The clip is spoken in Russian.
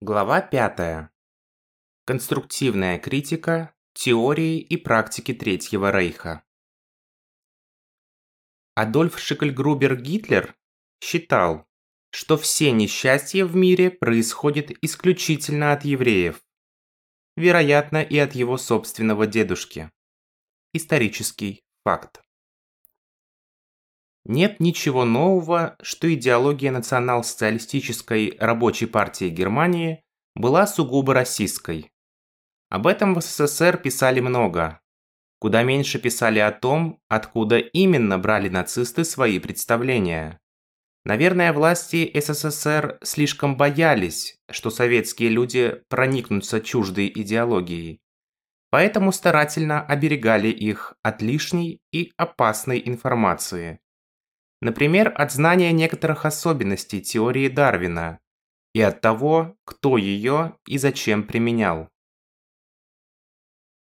Глава 5. Конструктивная критика теории и практики Третьего Рейха. Адольф Шикельгрубер Гитлер считал, что все несчастья в мире происходят исключительно от евреев. Вероятно, и от его собственного дедушки. Исторический факт. Нет ничего нового, что идеология национал-социалистической рабочей партии Германии была сугубо российской. Об этом в СССР писали много. Куда меньше писали о том, откуда именно брали нацисты свои представления. Наверное, власти СССР слишком боялись, что советские люди проникнутся чуждой идеологией. Поэтому старательно оберегали их от лишней и опасной информации. Например, от знания некоторых особенностей теории Дарвина и от того, кто ее и зачем применял.